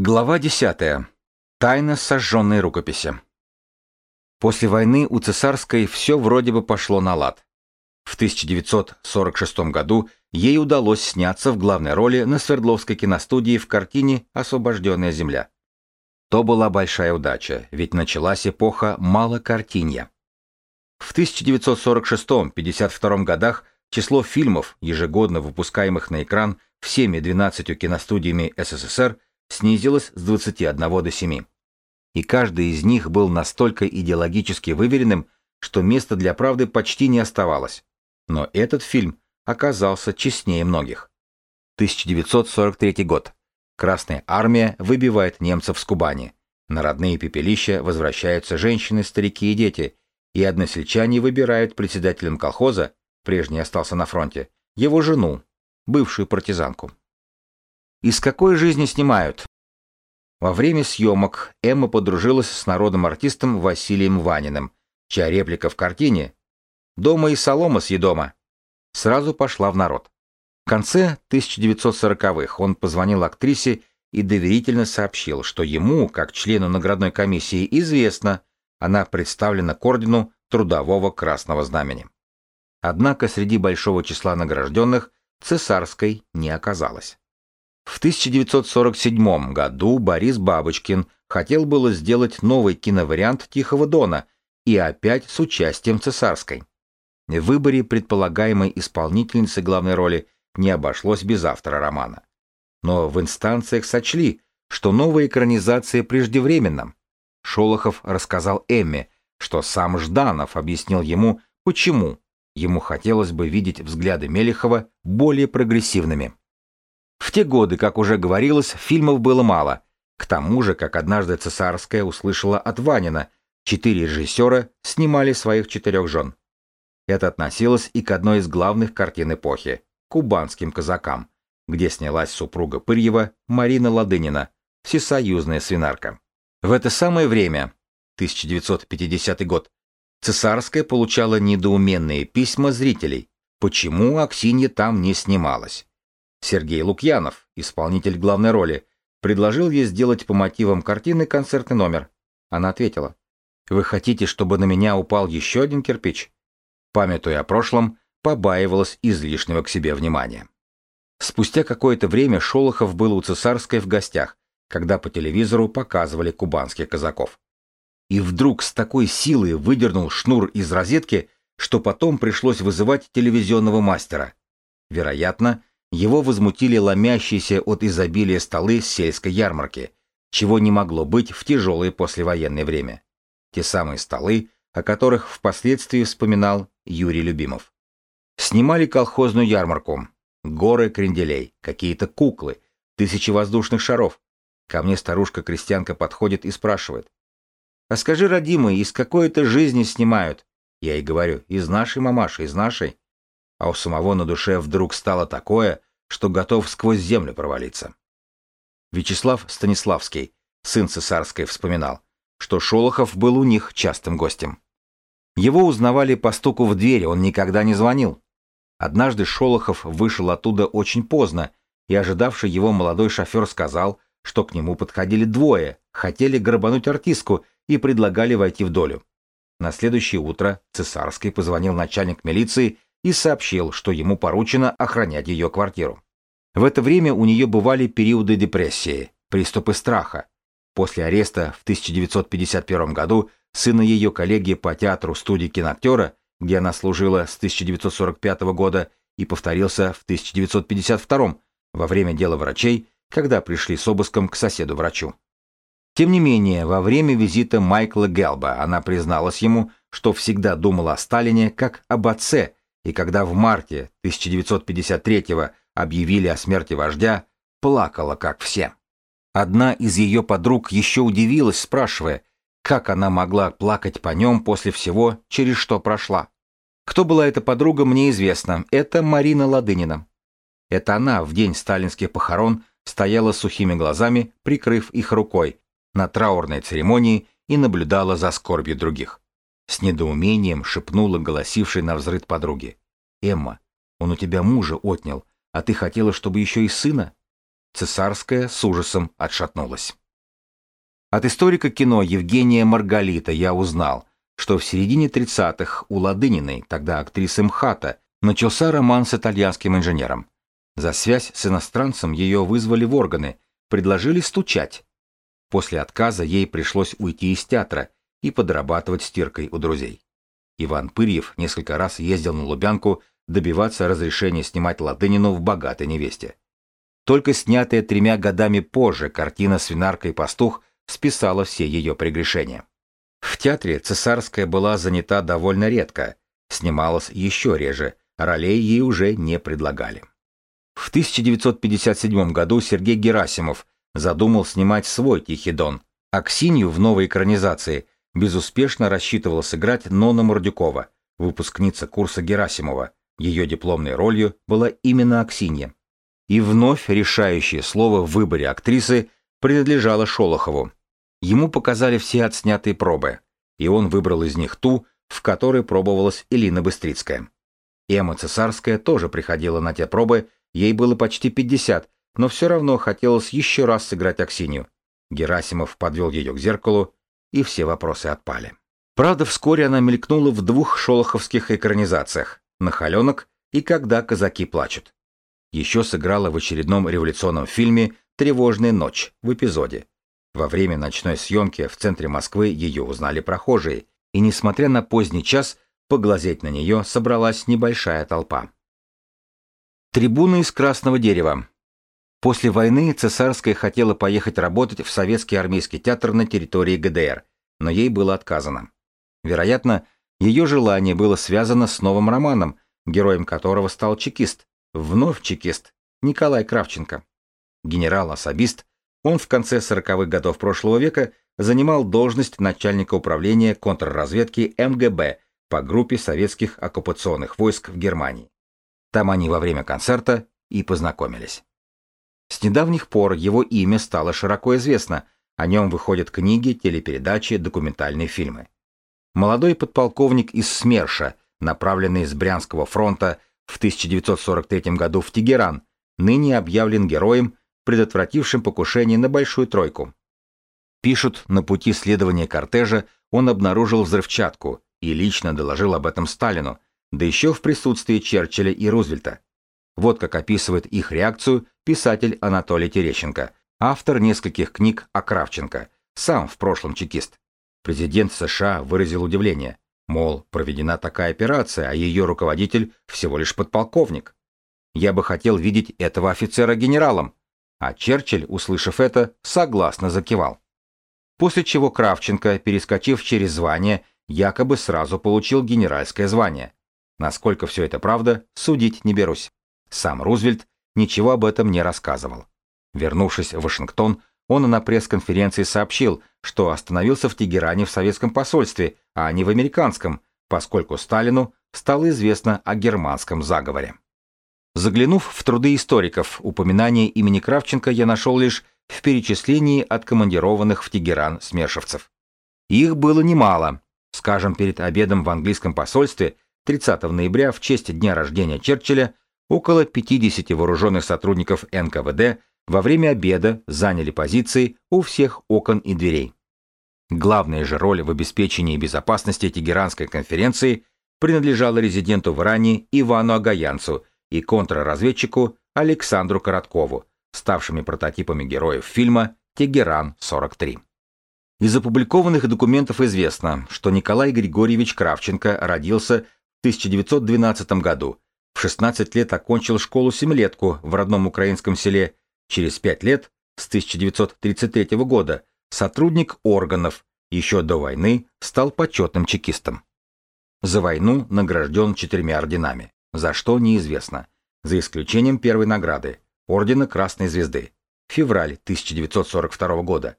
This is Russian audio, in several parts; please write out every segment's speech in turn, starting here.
Глава 10. Тайна сожженной рукописи. После войны у Цесарской все вроде бы пошло на лад. В 1946 году ей удалось сняться в главной роли на Свердловской киностудии в картине «Освобожденная земля». То была большая удача, ведь началась эпоха малокартинья. В 1946-52 годах число фильмов, ежегодно выпускаемых на экран всеми 12 киностудиями СССР – снизилось с 21 до 7. И каждый из них был настолько идеологически выверенным, что места для правды почти не оставалось. Но этот фильм оказался честнее многих. 1943 год. Красная армия выбивает немцев с Кубани. На родные пепелища возвращаются женщины, старики и дети, и односельчане выбирают председателем колхоза, прежний остался на фронте, его жену, бывшую партизанку. Из какой жизни снимают? Во время съемок Эмма подружилась с народным артистом Василием Ваниным, чья реплика в картине «Дома и солома съедома» сразу пошла в народ. В конце 1940-х он позвонил актрисе и доверительно сообщил, что ему, как члену наградной комиссии, известно, она представлена к ордену Трудового Красного Знамени. Однако среди большого числа награжденных цесарской не оказалось. В 1947 году Борис Бабочкин хотел было сделать новый киновариант «Тихого дона» и опять с участием цесарской. В выборе предполагаемой исполнительницы главной роли не обошлось без автора романа. Но в инстанциях сочли, что новая экранизация преждевременна. Шолохов рассказал Эмме, что сам Жданов объяснил ему, почему ему хотелось бы видеть взгляды Мелехова более прогрессивными. В те годы, как уже говорилось, фильмов было мало. К тому же, как однажды цесарская услышала от Ванина, четыре режиссера снимали своих четырех жен. Это относилось и к одной из главных картин эпохи – «Кубанским казакам», где снялась супруга Пырьева Марина Ладынина, всесоюзная свинарка. В это самое время, 1950 год, цесарская получала недоуменные письма зрителей, почему Аксинья там не снималась. Сергей Лукьянов, исполнитель главной роли, предложил ей сделать по мотивам картины концертный номер. Она ответила, «Вы хотите, чтобы на меня упал еще один кирпич?» Памятуя о прошлом, побаивалась излишнего к себе внимания. Спустя какое-то время Шолохов был у Цесарской в гостях, когда по телевизору показывали кубанских казаков. И вдруг с такой силой выдернул шнур из розетки, что потом пришлось вызывать телевизионного мастера. Вероятно, его возмутили ломящиеся от изобилия столы с сельской ярмарки, чего не могло быть в тяжелое послевоенное время. Те самые столы, о которых впоследствии вспоминал Юрий Любимов. Снимали колхозную ярмарку. Горы кренделей, какие-то куклы, тысячи воздушных шаров. Ко мне старушка-крестьянка подходит и спрашивает. «А скажи, родимый, из какой то жизни снимают?» Я ей говорю, из нашей мамаши, из нашей а у самого на душе вдруг стало такое, что готов сквозь землю провалиться. Вячеслав Станиславский, сын цесарской, вспоминал, что Шолохов был у них частым гостем. Его узнавали по стуку в дверь, он никогда не звонил. Однажды Шолохов вышел оттуда очень поздно, и ожидавший его молодой шофер сказал, что к нему подходили двое, хотели грабануть артистку и предлагали войти в долю. На следующее утро Цесарский позвонил начальник милиции и сообщил, что ему поручено охранять ее квартиру. В это время у нее бывали периоды депрессии, приступы страха. После ареста в 1951 году сына ее коллеги по театру студии киноактера, где она служила с 1945 года и повторился в 1952 во время дела врачей, когда пришли с обыском к соседу-врачу. Тем не менее, во время визита Майкла Гелба она призналась ему, что всегда думала о Сталине как об отце, и когда в марте 1953-го объявили о смерти вождя, плакала, как все. Одна из ее подруг еще удивилась, спрашивая, как она могла плакать по нем после всего, через что прошла. Кто была эта подруга, мне известно. Это Марина Ладынина. Это она в день сталинских похорон стояла сухими глазами, прикрыв их рукой, на траурной церемонии и наблюдала за скорбью других. С недоумением шепнула голосившей на взрыд подруги. «Эмма, он у тебя мужа отнял, а ты хотела, чтобы еще и сына?» Цесарская с ужасом отшатнулась. От историка кино Евгения Маргалита я узнал, что в середине 30-х у Ладыниной, тогда актрисы МХАТа, начался роман с итальянским инженером. За связь с иностранцем ее вызвали в органы, предложили стучать. После отказа ей пришлось уйти из театра и подрабатывать стиркой у друзей. Иван Пырьев несколько раз ездил на Лубянку добиваться разрешения снимать Ладынину в «Богатой невесте». Только снятая тремя годами позже картина «Свинарка и пастух» списала все ее прегрешения. В театре цесарская была занята довольно редко, снималась еще реже, ролей ей уже не предлагали. В 1957 году Сергей Герасимов задумал снимать свой «Тихий дон», а Ксинью в новой экранизации безуспешно рассчитывал сыграть Нона Мордюкова, выпускница курса Герасимова. Ее дипломной ролью была именно Аксинья. И вновь решающее слово в выборе актрисы принадлежало Шолохову. Ему показали все отснятые пробы, и он выбрал из них ту, в которой пробовалась Элина Быстрицкая. Эмма Цесарская тоже приходила на те пробы, ей было почти 50, но все равно хотелось еще раз сыграть Аксинью. Герасимов подвел ее к зеркалу, и все вопросы отпали. Правда, вскоре она мелькнула в двух шолоховских экранизациях «Нахаленок» и «Когда казаки плачут». Еще сыграла в очередном революционном фильме «Тревожная ночь» в эпизоде. Во время ночной съемки в центре Москвы ее узнали прохожие, и, несмотря на поздний час, поглазеть на нее собралась небольшая толпа. Трибуны из красного дерева. После войны Цесарская хотела поехать работать в Советский армейский театр на территории ГДР, но ей было отказано. Вероятно, ее желание было связано с новым романом, героем которого стал чекист, вновь чекист, Николай Кравченко. Генерал-особист, он в конце 40-х годов прошлого века занимал должность начальника управления контрразведки МГБ по группе советских оккупационных войск в Германии. Там они во время концерта и познакомились. С недавних пор его имя стало широко известно, о нем выходят книги, телепередачи, документальные фильмы. Молодой подполковник из СМЕРШа, направленный с Брянского фронта в 1943 году в Тегеран, ныне объявлен героем предотвратившим покушение на Большую Тройку. Пишут, на пути следования кортежа он обнаружил взрывчатку и лично доложил об этом Сталину, да еще в присутствии Черчилля и Рузвельта. Вот как описывает их реакцию писатель Анатолий Терещенко, автор нескольких книг о Кравченко, сам в прошлом чекист. Президент США выразил удивление, мол, проведена такая операция, а ее руководитель всего лишь подполковник. Я бы хотел видеть этого офицера генералом, а Черчилль, услышав это, согласно закивал. После чего Кравченко, перескочив через звание, якобы сразу получил генеральское звание. Насколько все это правда, судить не берусь. Сам Рузвельт ничего об этом не рассказывал. Вернувшись в Вашингтон, он на пресс-конференции сообщил, что остановился в Тегеране в советском посольстве, а не в американском, поскольку Сталину стало известно о германском заговоре. Заглянув в труды историков, упоминание имени Кравченко я нашел лишь в перечислении откомандированных в Тегеран смершевцев. Их было немало. Скажем, перед обедом в английском посольстве 30 ноября в честь дня рождения Черчилля около 50 вооруженных сотрудников НКВД во время обеда заняли позиции у всех окон и дверей. Главная же роль в обеспечении безопасности Тегеранской конференции принадлежала резиденту в Иране Ивану Агаянцу – и контрразведчику Александру Короткову, ставшими прототипами героев фильма «Тегеран-43». Из опубликованных документов известно, что Николай Григорьевич Кравченко родился в 1912 году, в 16 лет окончил школу-семилетку в родном украинском селе, через 5 лет, с 1933 года, сотрудник органов, еще до войны стал почетным чекистом. За войну награжден четырьмя орденами. За что неизвестно. За исключением первой награды – Ордена Красной Звезды. Февраль 1942 года.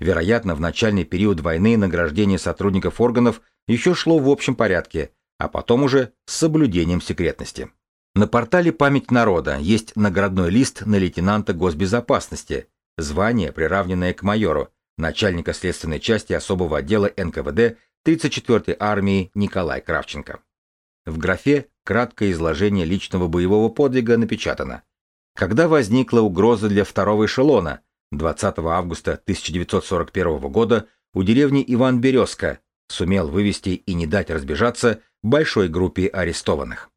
Вероятно, в начальный период войны награждение сотрудников органов еще шло в общем порядке, а потом уже с соблюдением секретности. На портале «Память народа» есть наградной лист на лейтенанта госбезопасности, звание, приравненное к майору, начальника следственной части особого отдела НКВД 34-й армии Николай Кравченко. В графе краткое изложение личного боевого подвига напечатано. Когда возникла угроза для второго эшелона, 20 августа 1941 года у деревни Иван Березка сумел вывести и не дать разбежаться большой группе арестованных.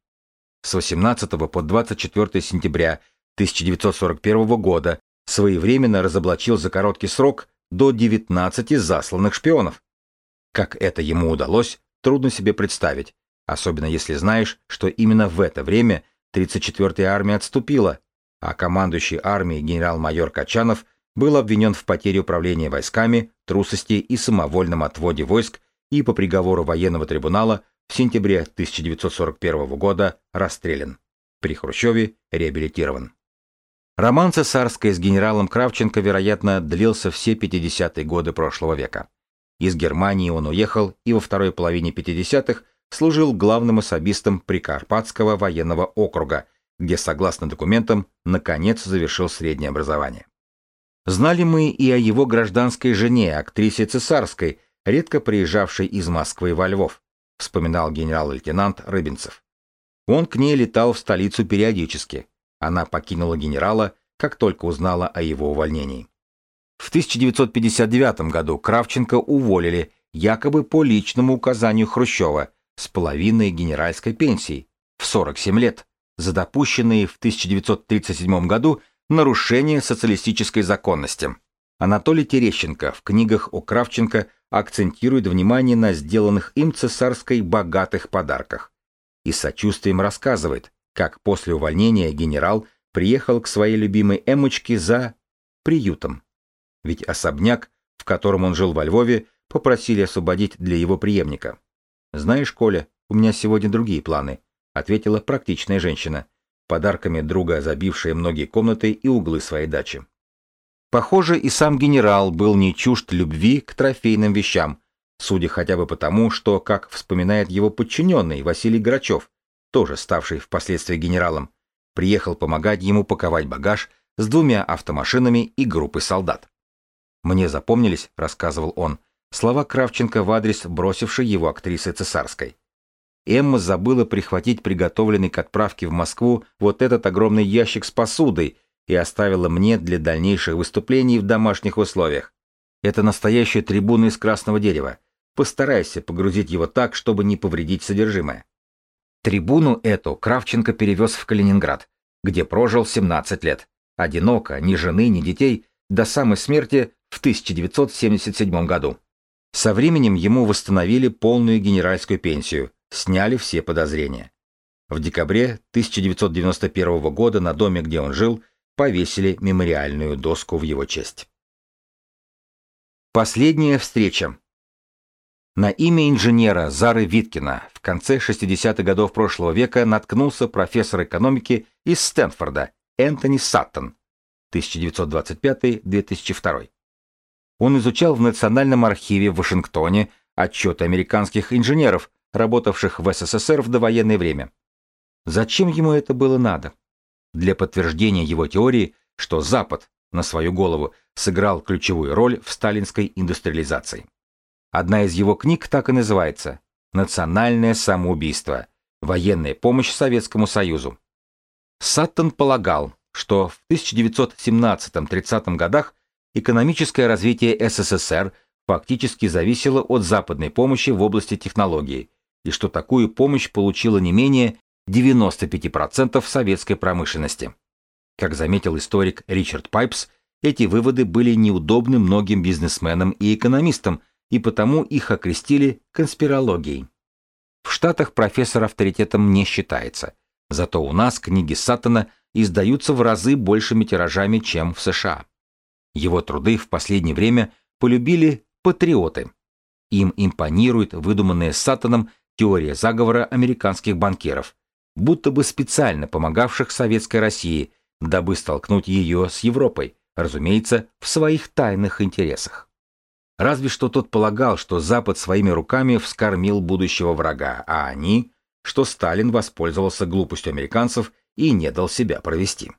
С 18 по 24 сентября 1941 года своевременно разоблачил за короткий срок до 19 засланных шпионов. Как это ему удалось, трудно себе представить, особенно если знаешь, что именно в это время 34-я армия отступила, а командующий армией генерал-майор Качанов был обвинен в потере управления войсками, трусости и самовольном отводе войск и по приговору военного трибунала в сентябре 1941 года расстрелян. При Хрущеве реабилитирован. Роман цесарской с генералом Кравченко, вероятно, длился все 50-е годы прошлого века. Из Германии он уехал и во второй половине 50-х служил главным особистом Прикарпатского военного округа, где, согласно документам, наконец завершил среднее образование. Знали мы и о его гражданской жене, актрисе Цесарской, редко приезжавшей из Москвы во Львов, вспоминал генерал-лейтенант Рыбинцев. Он к ней летал в столицу периодически. Она покинула генерала, как только узнала о его увольнении. В 1959 году Кравченко уволили якобы по личному указанию Хрущева с половиной генеральской пенсии в 47 лет за допущенные в 1937 году нарушения социалистической законности. Анатолий Терещенко в книгах о Кравченко акцентирует внимание на сделанных им цесарской богатых подарках и сочувствием рассказывает, как после увольнения генерал приехал к своей любимой Эмочке за приютом. Ведь особняк, в котором он жил во Львове, попросили освободить для его преемника. «Знаешь, Коля, у меня сегодня другие планы», — ответила практичная женщина, подарками друга забившая многие комнаты и углы своей дачи. Похоже, и сам генерал был не чужд любви к трофейным вещам, судя хотя бы потому, что, как вспоминает его подчиненный Василий Грачев, тоже ставший впоследствии генералом, приехал помогать ему паковать багаж с двумя автомашинами и группой солдат. «Мне запомнились», — рассказывал он, слова Кравченко в адрес бросившей его актрисы Цесарской. Эмма забыла прихватить приготовленный к отправке в Москву вот этот огромный ящик с посудой и оставила мне для дальнейших выступлений в домашних условиях. Это настоящая трибуна из красного дерева. Постарайся погрузить его так, чтобы не повредить содержимое. Трибуну эту Кравченко перевез в Калининград, где прожил 17 лет. Одиноко, ни жены, ни детей, до самой смерти в 1977 году. Со временем ему восстановили полную генеральскую пенсию, сняли все подозрения. В декабре 1991 года на доме, где он жил, повесили мемориальную доску в его честь. Последняя встреча. На имя инженера Зары Виткина в конце 60-х годов прошлого века наткнулся профессор экономики из Стэнфорда Энтони Саттон 1925-2002. Он изучал в Национальном архиве в Вашингтоне отчеты американских инженеров, работавших в СССР в довоенное время. Зачем ему это было надо? Для подтверждения его теории, что Запад на свою голову сыграл ключевую роль в сталинской индустриализации. Одна из его книг так и называется «Национальное самоубийство. Военная помощь Советскому Союзу». Саттон полагал, что в 1917-30 годах экономическое развитие СССР фактически зависело от западной помощи в области технологий, и что такую помощь получила не менее 95% советской промышленности. Как заметил историк Ричард Пайпс, эти выводы были неудобны многим бизнесменам и экономистам, и потому их окрестили конспирологией. В Штатах профессор авторитетом не считается, зато у нас книги Саттона издаются в разы большими тиражами, чем в США. Его труды в последнее время полюбили патриоты. Им импонирует выдуманная Саттоном теория заговора американских банкиров, будто бы специально помогавших Советской России, дабы столкнуть ее с Европой, разумеется, в своих тайных интересах. Разве что тот полагал, что Запад своими руками вскормил будущего врага, а они, что Сталин воспользовался глупостью американцев и не дал себя провести.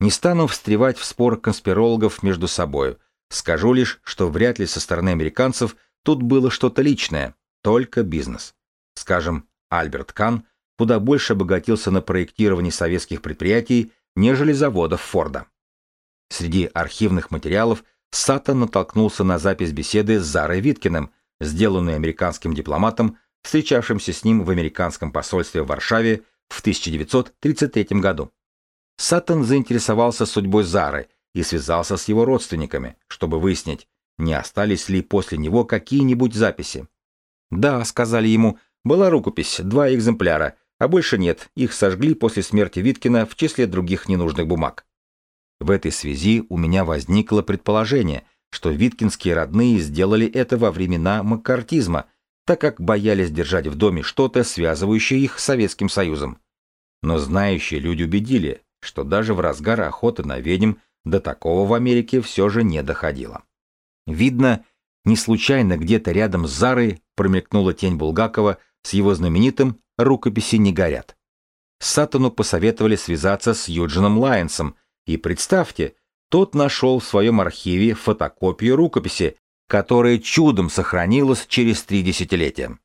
Не стану встревать в спор конспирологов между собой. Скажу лишь, что вряд ли со стороны американцев тут было что-то личное, только бизнес. Скажем, Альберт Кан куда больше обогатился на проектировании советских предприятий, нежели заводов Форда. Среди архивных материалов Саттон натолкнулся на запись беседы с Зарой Виткиным, сделанную американским дипломатом, встречавшимся с ним в американском посольстве в Варшаве в 1933 году. Саттон заинтересовался судьбой Зары и связался с его родственниками, чтобы выяснить, не остались ли после него какие-нибудь записи. «Да», — сказали ему, — «была рукопись, два экземпляра, а больше нет, их сожгли после смерти Виткина в числе других ненужных бумаг». В этой связи у меня возникло предположение, что виткинские родные сделали это во времена маккартизма, так как боялись держать в доме что-то, связывающее их с Советским Союзом. Но знающие люди убедили, что даже в разгар охоты на ведьм до такого в Америке все же не доходило. Видно, не случайно где-то рядом с Зарой промелькнула тень Булгакова с его знаменитым «Рукописи не горят». Сатану посоветовали связаться с Юджином Лайенсом, и представьте, тот нашел в своем архиве фотокопию рукописи, которая чудом сохранилась через три десятилетия.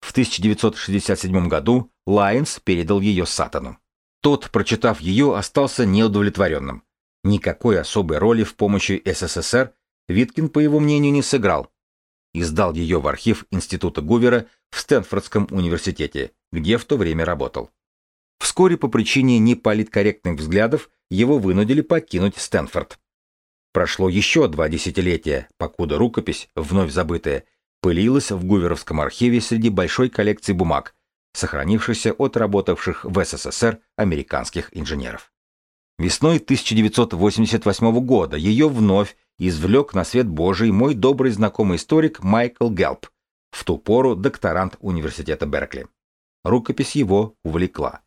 В 1967 году Лайенс передал ее Сатану. Тот, прочитав ее, остался неудовлетворенным. Никакой особой роли в помощи СССР Виткин, по его мнению, не сыграл. Издал ее в архив Института Гувера в Стэнфордском университете, где в то время работал. Вскоре по причине неполиткорректных взглядов его вынудили покинуть Стэнфорд. Прошло еще два десятилетия, покуда рукопись, вновь забытая, пылилась в Гуверовском архиве среди большой коллекции бумаг, сохранившихся от работавших в СССР американских инженеров. Весной 1988 года ее вновь извлек на свет Божий мой добрый знакомый историк Майкл Гелп, в ту пору докторант университета Беркли. Рукопись его увлекла.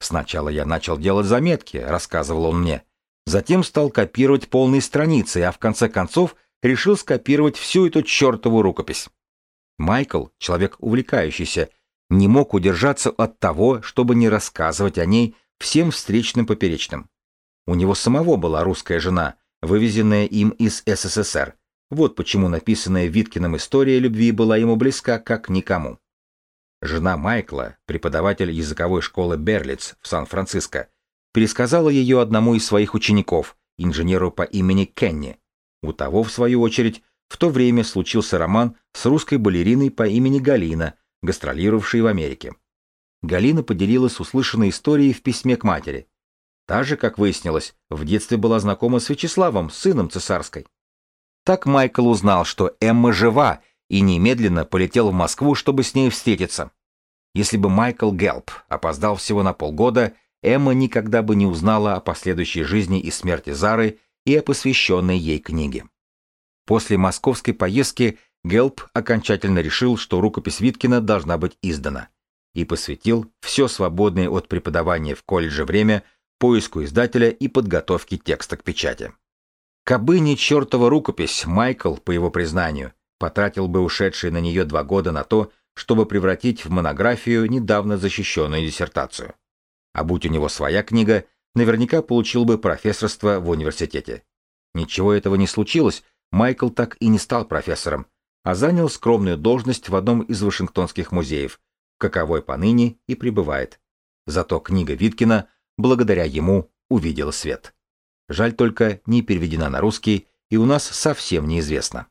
Сначала я начал делать заметки, рассказывал он мне. Затем стал копировать полные страницы, а в конце концов решил скопировать всю эту чертову рукопись. Майкл, человек увлекающийся, не мог удержаться от того, чтобы не рассказывать о ней всем встречным поперечным. У него самого была русская жена, вывезенная им из СССР. Вот почему написанная Виткиным история любви была ему близка как никому. Жена Майкла, преподаватель языковой школы Берлиц в Сан-Франциско, пересказала ее одному из своих учеников, инженеру по имени Кенни. У того, в свою очередь, в то время случился роман с русской балериной по имени Галина, гастролировавшей в Америке. Галина поделилась услышанной историей в письме к матери. Та же, как выяснилось, в детстве была знакома с Вячеславом, сыном цесарской. Так Майкл узнал, что Эмма жива, и немедленно полетел в Москву, чтобы с ней встретиться. Если бы Майкл Гелп опоздал всего на полгода, Эмма никогда бы не узнала о последующей жизни и смерти Зары и о посвященной ей книге. После московской поездки Гелп окончательно решил, что рукопись Виткина должна быть издана, и посвятил все свободное от преподавания в колледже время поиску издателя и подготовке текста к печати. Кабы не чертова рукопись, Майкл, по его признанию, потратил бы ушедшие на нее два года на то, чтобы превратить в монографию недавно защищенную диссертацию. А будь у него своя книга, наверняка получил бы профессорство в университете. Ничего этого не случилось, Майкл так и не стал профессором, а занял скромную должность в одном из вашингтонских музеев, каковой поныне и пребывает. Зато книга Виткина благодаря ему увидела свет. Жаль только, не переведена на русский и у нас совсем неизвестна.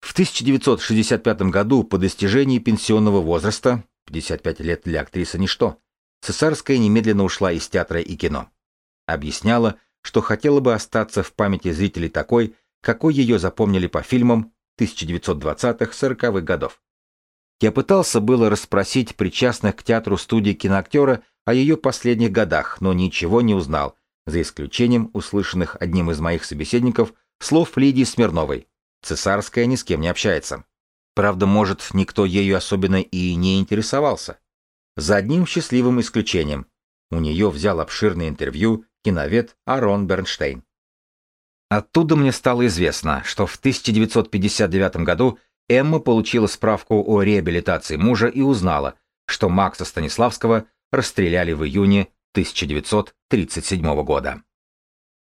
В 1965 году по достижении пенсионного возраста, 55 лет для актрисы ничто, Цесарская немедленно ушла из театра и кино. Объясняла, что хотела бы остаться в памяти зрителей такой, какой ее запомнили по фильмам 1920-40-х годов. Я пытался было расспросить причастных к театру студии киноактера о ее последних годах, но ничего не узнал, за исключением услышанных одним из моих собеседников слов Лидии Смирновой. Цесарская ни с кем не общается. Правда, может, никто ею особенно и не интересовался. За одним счастливым исключением. У нее взял обширное интервью киновед Арон Бернштейн. Оттуда мне стало известно, что в 1959 году Эмма получила справку о реабилитации мужа и узнала, что Макса Станиславского расстреляли в июне 1937 года.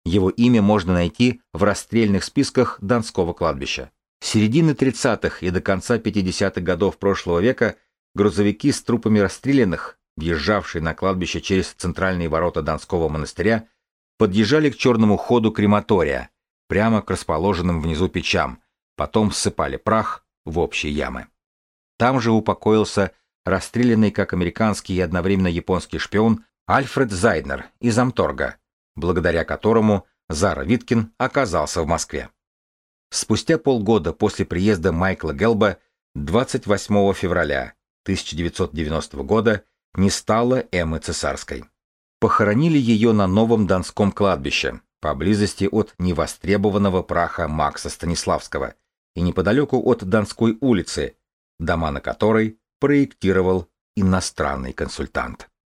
Его имя можно найти в расстрельных списках Донского кладбища. С середины 30-х и до конца 50-х годов прошлого века грузовики с трупами расстрелянных, въезжавшие на кладбище через центральные ворота Донского монастыря, подъезжали к черному ходу крематория, прямо к расположенным внизу печам, потом ссыпали прах в общие ямы. Там же упокоился расстрелянный как американский и одновременно японский шпион Альфред Зайднер из Амторга, благодаря которому Зара Виткин оказался в Москве. Спустя полгода после приезда Майкла Гелба 28 февраля 1990 года не стало Эммы Цесарской. Похоронили ее на новом Донском кладбище, поблизости от невостребованного праха Макса Станиславского и неподалеку от Донской улицы, дома на которой проектировал иностранный консультант.